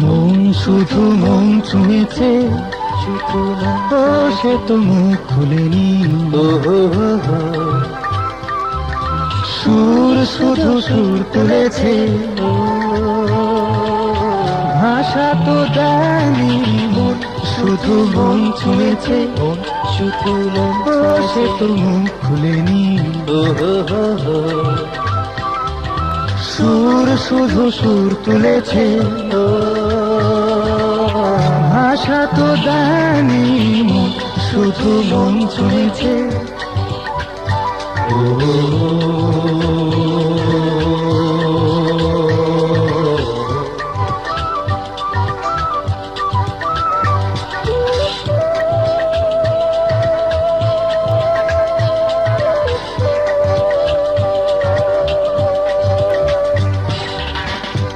মন ছুঁয়েছে শুধু মন ও সে তো মুখ খুলেনি। সুর শুধু সুর তুলেছে ভাষা তো দেয়নি মন শুধু মন ছুঁয়েছে ও সে তো মুখ খুলেনি। সুর শুধু সুর তুলেছে ও, ভাষা তো দেয়নি শুধু মন ছুঁয়েছে।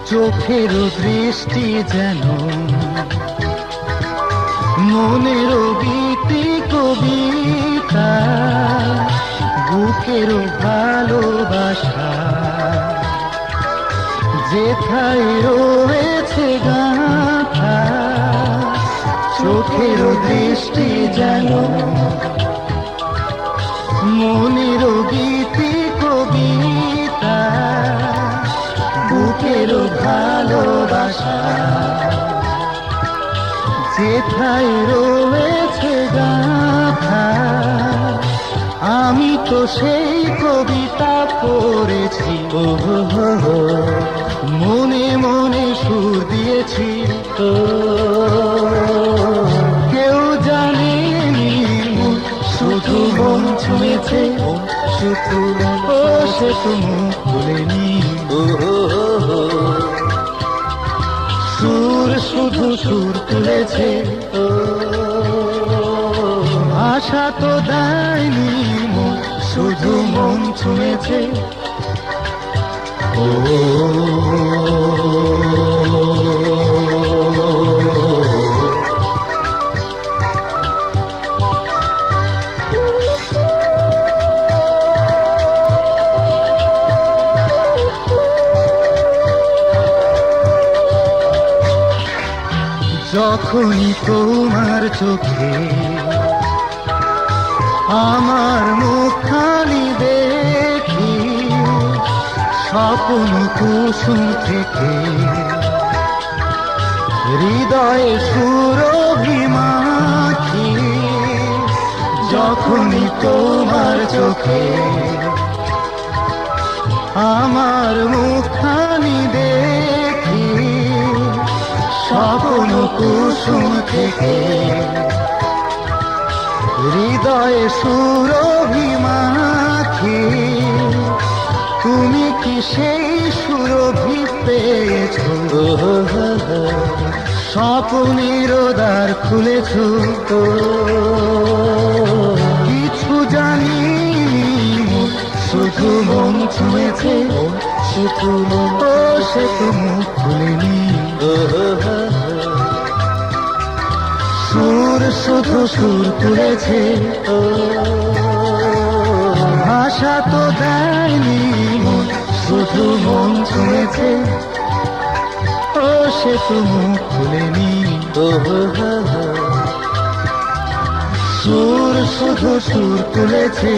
চোখের দৃষ্টি যেন মনের গীতি কবিতা বুকের ভালোবাসা। যেথায় রয়েছে গাথা চোখের দৃষ্টি যেন। মনের গীতি কবিতা বুকের ভালোবাসা। যেথায় রয়েছে গাথা আমি তো সেই কবিতা পড়েছি ও। মনে মনে সুর দিয়েছি ও, কেউ জানেনি শুধু মন ছুঁয়েছে শুধু ও সে তো মুখ খুলেনি ও সুর তুলেছে ও, আশা তো দেয়নি শুধু মন ছুঁয়েছে। যখনই তোমার চোখে আমার মুখখানি দেখি, স্বপ্ন কুসুম থেকে। হৃদয়ে সুরভিমাখি যখনই তোমার চোখে আমার মুখখানি হৃদয়ে সুরভিমাখি তুমি কি সেই সুরভি পেয়েছ। স্বপ্নের দ্বার খুলেছ ও, কিছু জানি শুধু মন ছুঁয়েছে মন ও সে তো মুখ খুলেনি। সুর শুধু সুর তুলেছে। ভাষা তো দেয়নি শুধু মন ছুঁয়েছে। ও, সে তো মুখ খুলেনি। সুর শুধু সুর তুলেছে।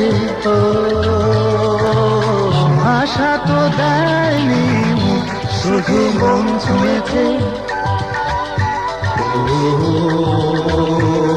ভাষা তো দেয়নি শুধু মন ছুঁয়েছে। ও,